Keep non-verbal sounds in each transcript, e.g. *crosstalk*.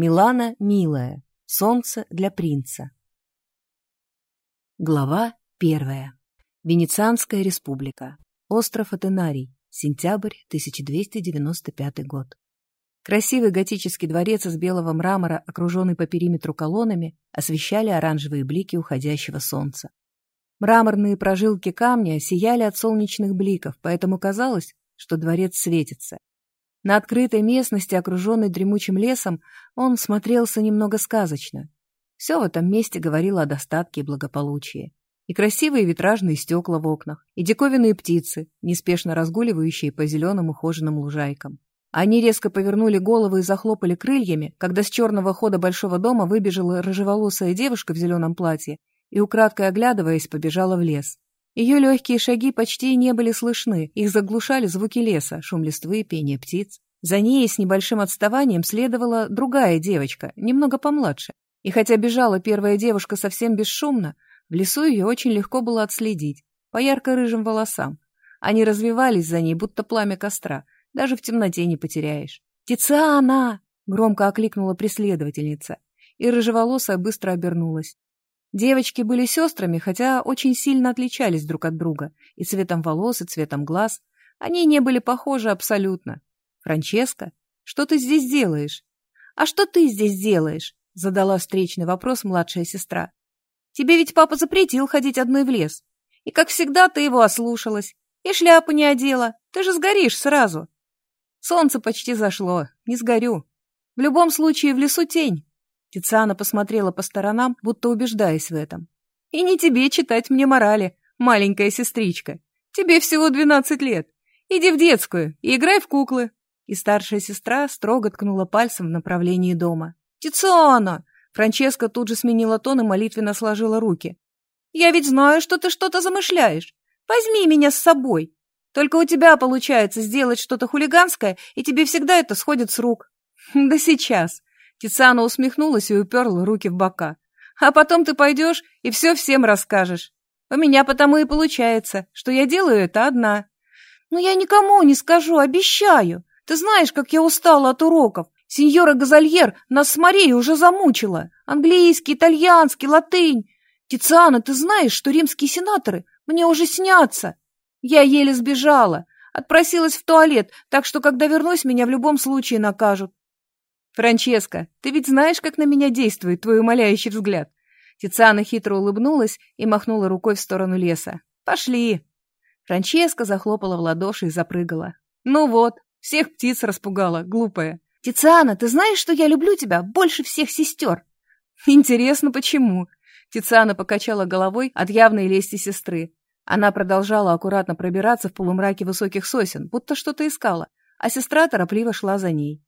Милана милая. Солнце для принца. Глава первая. Венецианская республика. Остров Атенарий. Сентябрь 1295 год. Красивый готический дворец из белого мрамора, окруженный по периметру колоннами, освещали оранжевые блики уходящего солнца. Мраморные прожилки камня сияли от солнечных бликов, поэтому казалось, что дворец светится. На открытой местности, окруженной дремучим лесом, он смотрелся немного сказочно. Все в этом месте говорило о достатке и благополучии. И красивые витражные стекла в окнах, и диковинные птицы, неспешно разгуливающие по зеленым ухоженным лужайкам. Они резко повернули головы и захлопали крыльями, когда с черного хода большого дома выбежала рыжеволосая девушка в зеленом платье и, украдкой оглядываясь, побежала в лес. Ее легкие шаги почти не были слышны, их заглушали звуки леса, шум листвы, пение птиц. За ней с небольшим отставанием следовала другая девочка, немного помладше. И хотя бежала первая девушка совсем бесшумно, в лесу ее очень легко было отследить, по ярко-рыжим волосам. Они развивались за ней, будто пламя костра, даже в темноте не потеряешь. «Тициана!» — громко окликнула преследовательница, и рыжеволосая быстро обернулась. Девочки были сестрами, хотя очень сильно отличались друг от друга, и цветом волос, и цветом глаз. Они не были похожи абсолютно. «Франческа, что ты здесь делаешь?» «А что ты здесь делаешь?» — задала встречный вопрос младшая сестра. «Тебе ведь папа запретил ходить одной в лес. И, как всегда, ты его ослушалась. И шляпу не одела. Ты же сгоришь сразу». «Солнце почти зашло. Не сгорю. В любом случае, в лесу тень. Тициана посмотрела по сторонам, будто убеждаясь в этом. «И не тебе читать мне морали, маленькая сестричка. Тебе всего двенадцать лет. Иди в детскую и играй в куклы». И старшая сестра строго ткнула пальцем в направлении дома. «Тициана!» Франческа тут же сменила тон и молитвенно сложила руки. «Я ведь знаю, что ты что-то замышляешь. Возьми меня с собой. Только у тебя получается сделать что-то хулиганское, и тебе всегда это сходит с рук». *laughs* «Да сейчас. Тициана усмехнулась и уперла руки в бока. «А потом ты пойдешь и все всем расскажешь. У меня потому и получается, что я делаю это одна». «Но я никому не скажу, обещаю. Ты знаешь, как я устала от уроков. Сеньора Газальер нас с Марией уже замучила. Английский, итальянский, латынь. Тициана, ты знаешь, что римские сенаторы мне уже снятся? Я еле сбежала, отпросилась в туалет, так что, когда вернусь, меня в любом случае накажут. «Франческо, ты ведь знаешь, как на меня действует твой умоляющий взгляд?» Тициана хитро улыбнулась и махнула рукой в сторону леса. «Пошли!» Франческа захлопала в ладоши и запрыгала. «Ну вот, всех птиц распугала, глупая!» «Тициана, ты знаешь, что я люблю тебя больше всех сестер?» «Интересно, почему?» Тициана покачала головой от явной лести сестры. Она продолжала аккуратно пробираться в полумраке высоких сосен, будто что-то искала, а сестра торопливо шла за ней.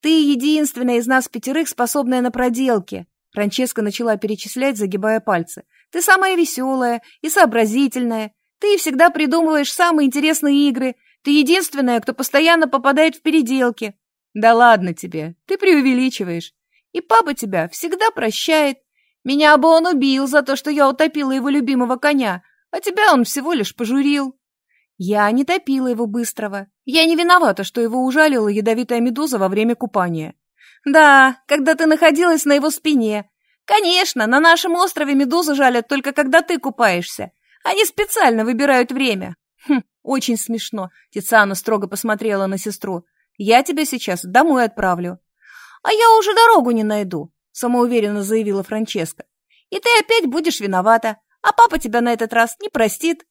Ты единственная из нас пятерых, способная на проделки. Франческа начала перечислять, загибая пальцы. Ты самая веселая и сообразительная. Ты всегда придумываешь самые интересные игры. Ты единственная, кто постоянно попадает в переделки. Да ладно тебе, ты преувеличиваешь. И папа тебя всегда прощает. Меня бы он убил за то, что я утопила его любимого коня, а тебя он всего лишь пожурил. Я не топила его быстрого. Я не виновата, что его ужалила ядовитая медуза во время купания. Да, когда ты находилась на его спине. Конечно, на нашем острове медузы жалят только когда ты купаешься. Они специально выбирают время. Хм, очень смешно. Тициана строго посмотрела на сестру. Я тебя сейчас домой отправлю. А я уже дорогу не найду, самоуверенно заявила Франческа. И ты опять будешь виновата, а папа тебя на этот раз не простит.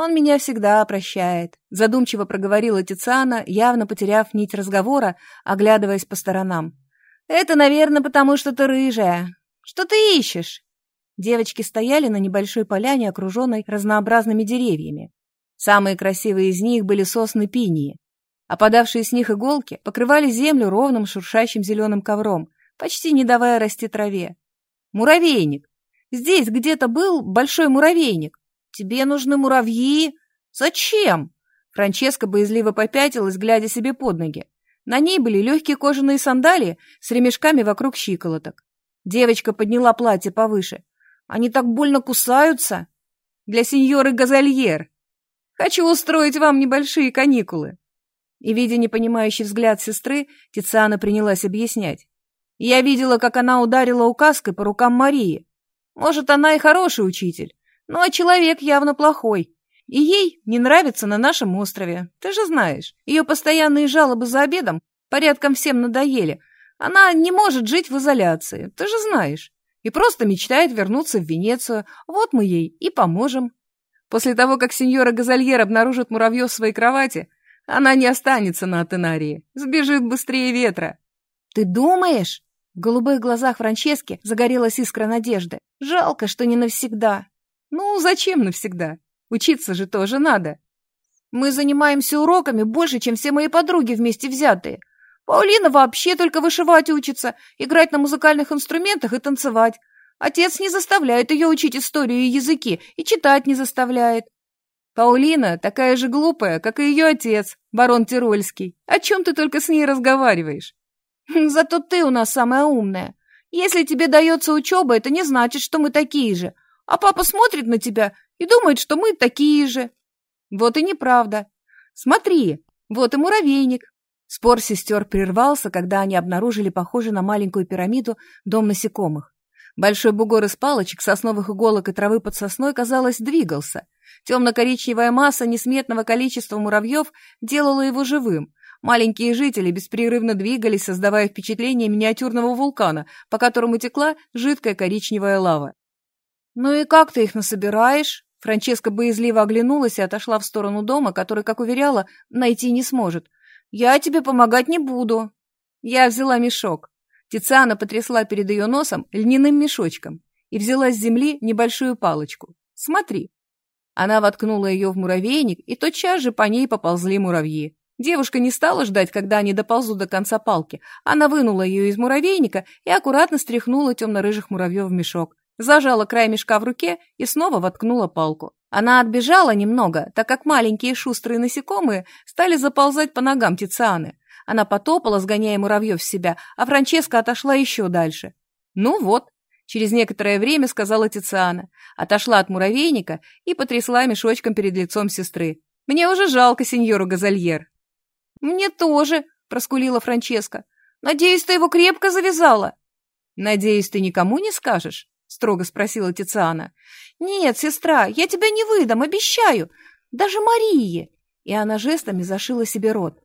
«Он меня всегда прощает», — задумчиво проговорила Тициана, явно потеряв нить разговора, оглядываясь по сторонам. «Это, наверное, потому что ты рыжая. Что ты ищешь?» Девочки стояли на небольшой поляне, окруженной разнообразными деревьями. Самые красивые из них были сосны пинии. Опадавшие с них иголки покрывали землю ровным шуршащим зеленым ковром, почти не давая расти траве. Муравейник. Здесь где-то был большой муравейник, «Тебе нужны муравьи? Зачем?» Франческа боязливо попятилась, глядя себе под ноги. На ней были легкие кожаные сандалии с ремешками вокруг щиколоток. Девочка подняла платье повыше. «Они так больно кусаются!» «Для сеньоры Газальер! Хочу устроить вам небольшие каникулы!» И, видя непонимающий взгляд сестры, Тициана принялась объяснять. Я видела, как она ударила указкой по рукам Марии. Может, она и хороший учитель, но человек явно плохой. И ей не нравится на нашем острове. Ты же знаешь, ее постоянные жалобы за обедом порядком всем надоели. Она не может жить в изоляции, ты же знаешь. И просто мечтает вернуться в Венецию. Вот мы ей и поможем. После того, как сеньора Газальер обнаружит муравьев в своей кровати, она не останется на Атенарии, сбежит быстрее ветра. Ты думаешь? В голубых глазах Франчески загорелась искра надежды. Жалко, что не навсегда. Ну, зачем навсегда? Учиться же тоже надо. Мы занимаемся уроками больше, чем все мои подруги вместе взятые. Паулина вообще только вышивать учится, играть на музыкальных инструментах и танцевать. Отец не заставляет ее учить историю и языки, и читать не заставляет. Паулина такая же глупая, как и ее отец, барон Тирольский. О чем ты только с ней разговариваешь? Зато ты у нас самая умная. Если тебе дается учеба, это не значит, что мы такие же. А папа смотрит на тебя и думает, что мы такие же. Вот и неправда. Смотри, вот и муравейник. Спор сестер прервался, когда они обнаружили похожий на маленькую пирамиду дом насекомых. Большой бугор из палочек, сосновых иголок и травы под сосной, казалось, двигался. Темно-коричневая масса несметного количества муравьев делала его живым. Маленькие жители беспрерывно двигались, создавая впечатление миниатюрного вулкана, по которому текла жидкая коричневая лава. «Ну и как ты их насобираешь?» Франческа боязливо оглянулась и отошла в сторону дома, который, как уверяла, найти не сможет. «Я тебе помогать не буду». Я взяла мешок. Тициана потрясла перед ее носом льняным мешочком и взяла с земли небольшую палочку. «Смотри». Она воткнула ее в муравейник, и тотчас же по ней поползли муравьи. Девушка не стала ждать, когда они доползут до конца палки. Она вынула ее из муравейника и аккуратно стряхнула темно-рыжих муравьев в мешок зажала край мешка в руке и снова воткнула палку. Она отбежала немного, так как маленькие шустрые насекомые стали заползать по ногам Тицианы. Она потопала, сгоняя муравьев с себя, а Франческа отошла еще дальше. «Ну вот», — через некоторое время сказала Тициана, отошла от муравейника и потрясла мешочком перед лицом сестры. «Мне уже жалко сеньору Газальер». «Мне тоже», — проскулила Франческа. «Надеюсь, ты его крепко завязала». «Надеюсь, ты никому не скажешь?» — строго спросила Тициана. «Нет, сестра, я тебя не выдам, обещаю. Даже Марии!» И она жестами зашила себе рот.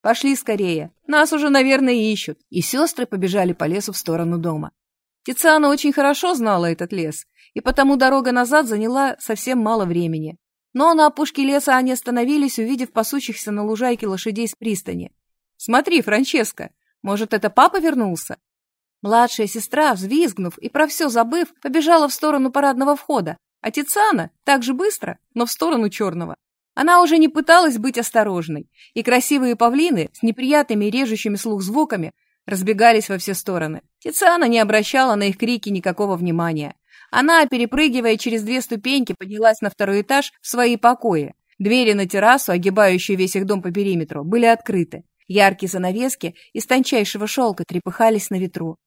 «Пошли скорее, нас уже, наверное, ищут». И сестры побежали по лесу в сторону дома. Тициана очень хорошо знала этот лес, и потому дорога назад заняла совсем мало времени. Но на опушке леса они остановились, увидев пасущихся на лужайке лошадей с пристани. «Смотри, Франческо, может, это папа вернулся?» Младшая сестра, взвизгнув и про все забыв, побежала в сторону парадного входа, а Тициана так же быстро, но в сторону черного. Она уже не пыталась быть осторожной, и красивые павлины с неприятными режущими слух звуками разбегались во все стороны. Тициана не обращала на их крики никакого внимания. Она, перепрыгивая через две ступеньки, поднялась на второй этаж в свои покои. Двери на террасу, огибающие весь их дом по периметру, были открыты. Яркие занавески из тончайшего шелка трепыхались на ветру.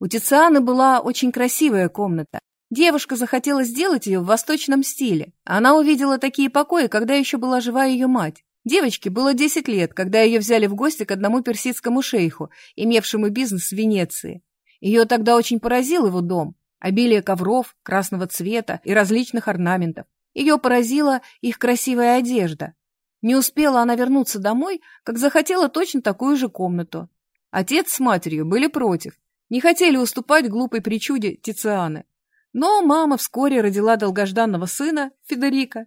У Тицианы была очень красивая комната. Девушка захотела сделать ее в восточном стиле. Она увидела такие покои, когда еще была жива ее мать. Девочке было 10 лет, когда ее взяли в гости к одному персидскому шейху, имевшему бизнес в Венеции. Ее тогда очень поразил его дом. Обилие ковров, красного цвета и различных орнаментов. Ее поразила их красивая одежда. Не успела она вернуться домой, как захотела точно такую же комнату. Отец с матерью были против, не хотели уступать глупой причуде Тицианы. Но мама вскоре родила долгожданного сына, Федерика,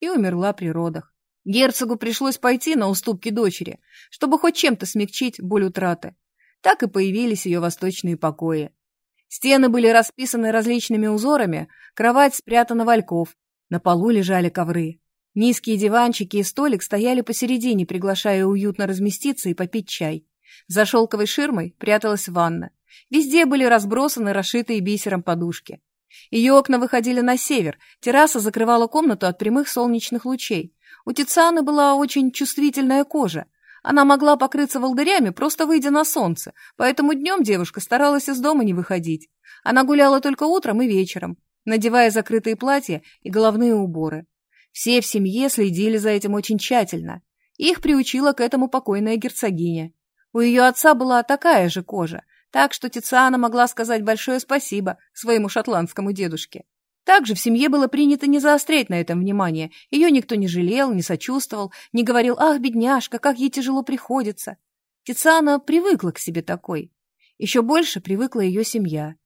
и умерла при родах. Герцогу пришлось пойти на уступки дочери, чтобы хоть чем-то смягчить боль утраты. Так и появились ее восточные покои. Стены были расписаны различными узорами, кровать спрятана в ольков, на полу лежали ковры. Низкие диванчики и столик стояли посередине, приглашая уютно разместиться и попить чай. За шелковой ширмой пряталась ванна. Везде были разбросаны расшитые бисером подушки. Ее окна выходили на север, терраса закрывала комнату от прямых солнечных лучей. У Тицианы была очень чувствительная кожа. Она могла покрыться волдырями, просто выйдя на солнце, поэтому днем девушка старалась из дома не выходить. Она гуляла только утром и вечером, надевая закрытые платья и головные уборы. Все в семье следили за этим очень тщательно. Их приучила к этому покойная герцогиня. У ее отца была такая же кожа, Так что Тициана могла сказать большое спасибо своему шотландскому дедушке. Также в семье было принято не заострять на этом внимание. Ее никто не жалел, не сочувствовал, не говорил «Ах, бедняжка, как ей тяжело приходится». Тициана привыкла к себе такой. Еще больше привыкла ее семья.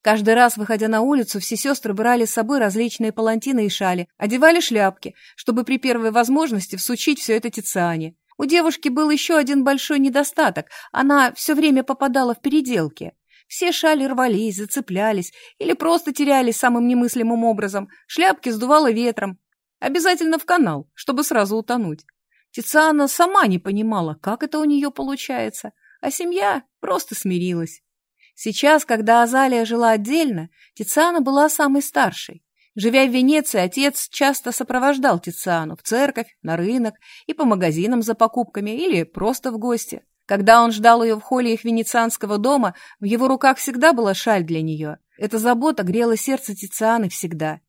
Каждый раз, выходя на улицу, все сестры брали с собой различные палантины и шали, одевали шляпки, чтобы при первой возможности всучить все это Тициане. У девушки был еще один большой недостаток – она все время попадала в переделки. Все шали рвались, зацеплялись или просто терялись самым немыслимым образом. Шляпки сдувало ветром. Обязательно в канал, чтобы сразу утонуть. Тициана сама не понимала, как это у нее получается, а семья просто смирилась. Сейчас, когда Азалия жила отдельно, Тициана была самой старшей. Живя в Венеции, отец часто сопровождал Тициану в церковь, на рынок и по магазинам за покупками или просто в гости. Когда он ждал ее в холле их венецианского дома, в его руках всегда была шаль для нее. Эта забота грела сердце Тицианы всегда.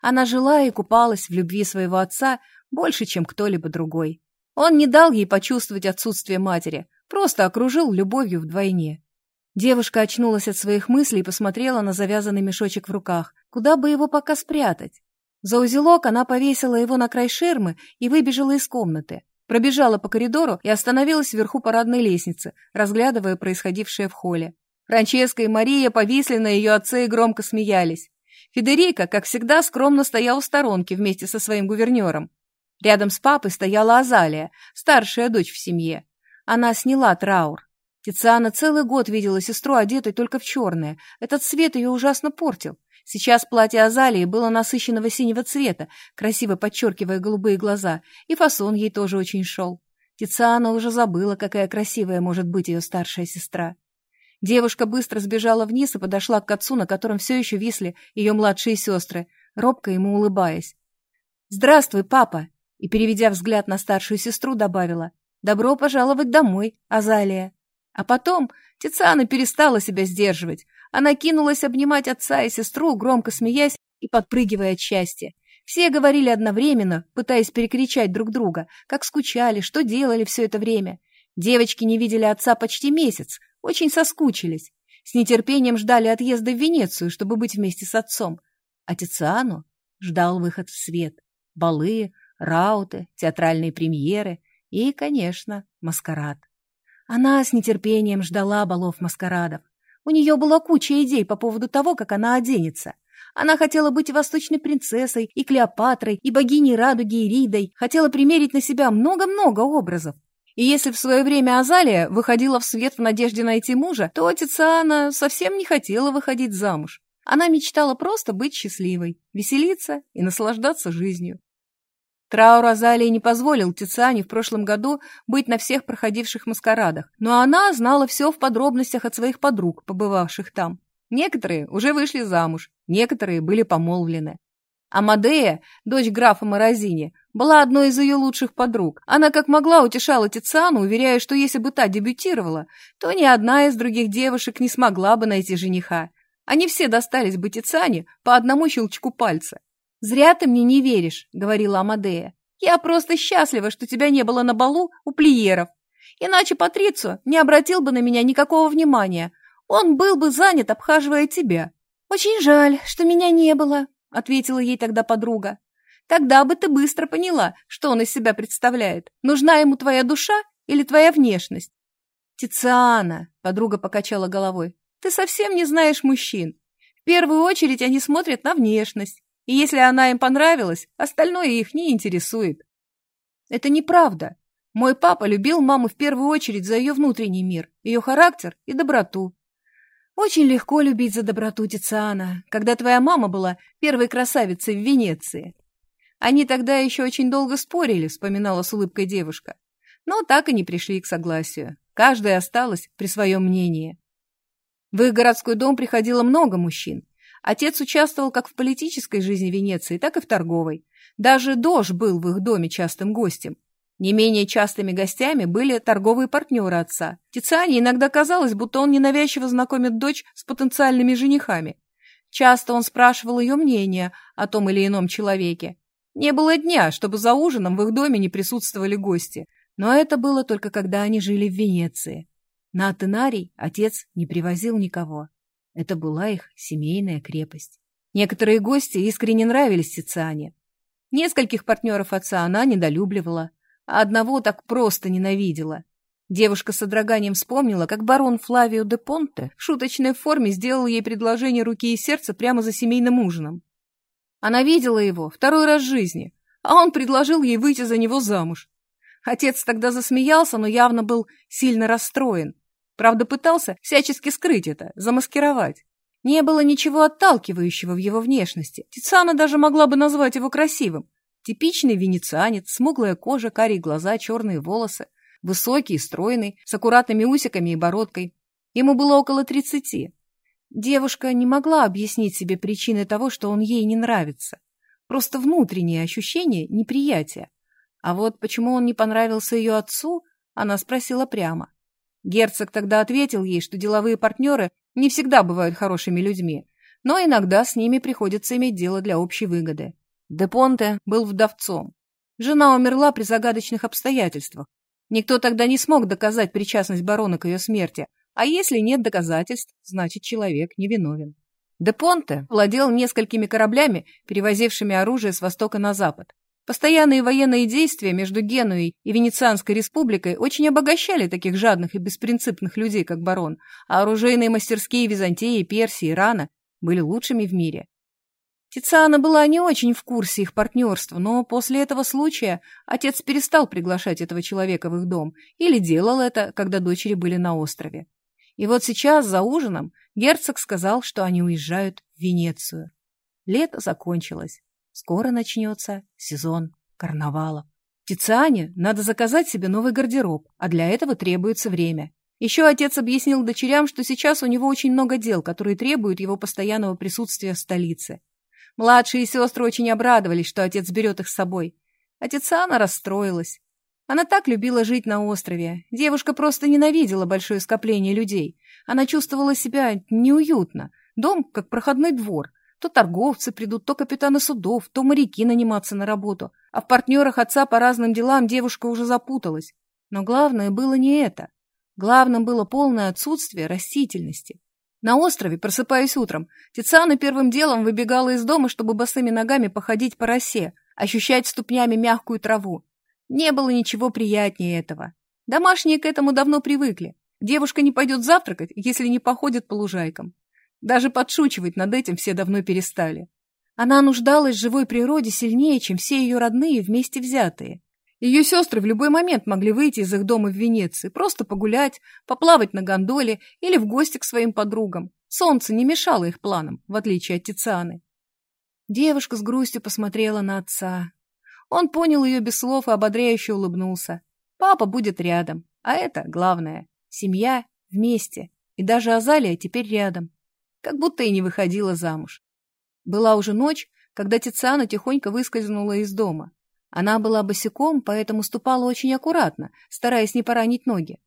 Она жила и купалась в любви своего отца больше, чем кто-либо другой. Он не дал ей почувствовать отсутствие матери, просто окружил любовью вдвойне. Девушка очнулась от своих мыслей и посмотрела на завязанный мешочек в руках. Куда бы его пока спрятать? За узелок она повесила его на край ширмы и выбежала из комнаты. Пробежала по коридору и остановилась вверху парадной лестницы, разглядывая происходившее в холле. Франческа и Мария повисли на ее отце и громко смеялись. Федерико, как всегда, скромно стоял в сторонке вместе со своим гувернером. Рядом с папой стояла Азалия, старшая дочь в семье. Она сняла траур. Тициана целый год видела сестру, одетой только в черное. Этот цвет ее ужасно портил. Сейчас платье Азалии было насыщенного синего цвета, красиво подчеркивая голубые глаза, и фасон ей тоже очень шел. Тициана уже забыла, какая красивая может быть ее старшая сестра. Девушка быстро сбежала вниз и подошла к отцу, на котором все еще висли ее младшие сестры, робко ему улыбаясь. «Здравствуй, папа!» и, переведя взгляд на старшую сестру, добавила «Добро пожаловать домой, Азалия!» А потом Тициана перестала себя сдерживать. Она кинулась обнимать отца и сестру, громко смеясь и подпрыгивая от счастья. Все говорили одновременно, пытаясь перекричать друг друга, как скучали, что делали все это время. Девочки не видели отца почти месяц, очень соскучились. С нетерпением ждали отъезда в Венецию, чтобы быть вместе с отцом. А Тициану ждал выход в свет. Балы, рауты, театральные премьеры и, конечно, маскарад. Она с нетерпением ждала балов-маскарадов. У нее была куча идей по поводу того, как она оденется. Она хотела быть восточной принцессой, и Клеопатрой, и богиней Радуги, и Ридой, хотела примерить на себя много-много образов. И если в свое время Азалия выходила в свет в надежде найти мужа, то Тициана совсем не хотела выходить замуж. Она мечтала просто быть счастливой, веселиться и наслаждаться жизнью. Траур Азалии не позволил Тициане в прошлом году быть на всех проходивших маскарадах, но она знала все в подробностях от своих подруг, побывавших там. Некоторые уже вышли замуж, некоторые были помолвлены. Амадея, дочь графа Морозини, была одной из ее лучших подруг. Она как могла утешала Тициану, уверяя, что если бы та дебютировала, то ни одна из других девушек не смогла бы найти жениха. Они все достались бы Тициане по одному щелчку пальца. «Зря ты мне не веришь», — говорила Амадея. «Я просто счастлива, что тебя не было на балу у плиеров. Иначе Патрицио не обратил бы на меня никакого внимания. Он был бы занят, обхаживая тебя». «Очень жаль, что меня не было», — ответила ей тогда подруга. «Тогда бы ты быстро поняла, что он из себя представляет. Нужна ему твоя душа или твоя внешность?» «Тициана», — подруга покачала головой, — «ты совсем не знаешь мужчин. В первую очередь они смотрят на внешность. И если она им понравилась, остальное их не интересует. Это неправда. Мой папа любил маму в первую очередь за ее внутренний мир, ее характер и доброту. Очень легко любить за доброту Тициана, когда твоя мама была первой красавицей в Венеции. Они тогда еще очень долго спорили, вспоминала с улыбкой девушка. Но так и не пришли к согласию. Каждая осталась при своем мнении. В их городской дом приходило много мужчин, Отец участвовал как в политической жизни Венеции, так и в торговой. Даже Дож был в их доме частым гостем. Не менее частыми гостями были торговые партнеры отца. Тициане иногда казалось, будто он ненавязчиво знакомит дочь с потенциальными женихами. Часто он спрашивал ее мнение о том или ином человеке. Не было дня, чтобы за ужином в их доме не присутствовали гости. Но это было только когда они жили в Венеции. На Атенарий отец не привозил никого. Это была их семейная крепость. Некоторые гости искренне нравились Тициане. Нескольких партнеров отца она недолюбливала, а одного так просто ненавидела. Девушка с содроганием вспомнила, как барон Флавио де Понте в шуточной форме сделал ей предложение руки и сердца прямо за семейным ужином. Она видела его второй раз в жизни, а он предложил ей выйти за него замуж. Отец тогда засмеялся, но явно был сильно расстроен. Правда, пытался всячески скрыть это, замаскировать. Не было ничего отталкивающего в его внешности. Тициана даже могла бы назвать его красивым. Типичный венецианец, смуглая кожа, карие глаза, черные волосы. Высокий, стройный, с аккуратными усиками и бородкой. Ему было около тридцати. Девушка не могла объяснить себе причины того, что он ей не нравится. Просто внутреннее ощущение неприятия. А вот почему он не понравился ее отцу, она спросила прямо. Герцог тогда ответил ей, что деловые партнеры не всегда бывают хорошими людьми, но иногда с ними приходится иметь дело для общей выгоды. Депонте был вдовцом. Жена умерла при загадочных обстоятельствах. Никто тогда не смог доказать причастность барона к ее смерти, а если нет доказательств, значит человек невиновен. Депонте владел несколькими кораблями, перевозившими оружие с востока на запад. Постоянные военные действия между Генуей и Венецианской республикой очень обогащали таких жадных и беспринципных людей, как барон, а оружейные мастерские Византии, Персии, Ирана были лучшими в мире. Тициана была не очень в курсе их партнерства, но после этого случая отец перестал приглашать этого человека в их дом или делал это, когда дочери были на острове. И вот сейчас, за ужином, герцог сказал, что они уезжают в Венецию. Лето закончилось. Скоро начнется сезон карнавала. Тициане надо заказать себе новый гардероб, а для этого требуется время. Еще отец объяснил дочерям, что сейчас у него очень много дел, которые требуют его постоянного присутствия в столице. Младшие сестры очень обрадовались, что отец берет их с собой. А Тициана расстроилась. Она так любила жить на острове. Девушка просто ненавидела большое скопление людей. Она чувствовала себя неуютно. Дом как проходной двор – то торговцы придут, то капитаны судов, то моряки наниматься на работу. А в партнерах отца по разным делам девушка уже запуталась. Но главное было не это. Главным было полное отсутствие растительности. На острове, просыпаясь утром, Тициана первым делом выбегала из дома, чтобы босыми ногами походить по росе, ощущать ступнями мягкую траву. Не было ничего приятнее этого. Домашние к этому давно привыкли. Девушка не пойдет завтракать, если не походит по лужайкам. Даже подшучивать над этим все давно перестали. Она нуждалась в живой природе сильнее, чем все ее родные вместе взятые. Ее сестры в любой момент могли выйти из их дома в Венеции, просто погулять, поплавать на гондоле или в гости к своим подругам. Солнце не мешало их планам, в отличие от Тицианы. Девушка с грустью посмотрела на отца. Он понял ее без слов и ободряюще улыбнулся. Папа будет рядом, а это главное. Семья вместе. И даже Азалия теперь рядом как будто и не выходила замуж. Была уже ночь, когда Тициана тихонько выскользнула из дома. Она была босиком, поэтому ступала очень аккуратно, стараясь не поранить ноги.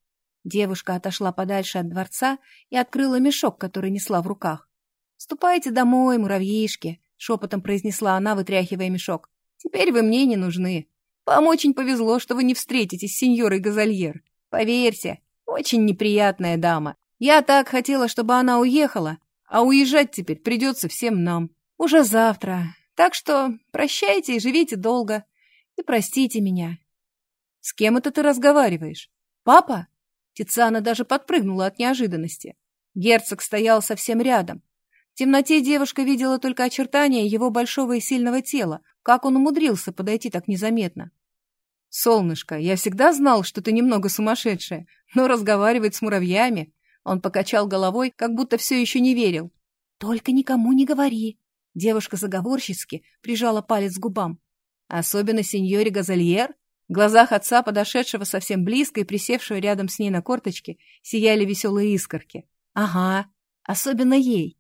Девушка отошла подальше от дворца и открыла мешок, который несла в руках. «Ступайте домой, муравьишки», — шепотом произнесла она, вытряхивая мешок. «Теперь вы мне не нужны. Вам очень повезло, что вы не встретитесь с сеньорой Газальер. Поверьте, очень неприятная дама. Я так хотела, чтобы она уехала, а уезжать теперь придется всем нам. Уже завтра. Так что прощайте и живите долго. И простите меня. С кем это ты разговариваешь? Папа? Тициана даже подпрыгнула от неожиданности. Герцог стоял совсем рядом. В темноте девушка видела только очертания его большого и сильного тела. Как он умудрился подойти так незаметно? «Солнышко, я всегда знал, что ты немного сумасшедшая, но разговаривать с муравьями он покачал головой, как будто все еще не верил. «Только никому не говори!» Девушка заговорчески прижала палец к губам. Особенно сеньоре Газальер. В глазах отца, подошедшего совсем близко и присевшего рядом с ней на корточке, сияли веселые искорки. «Ага, особенно ей.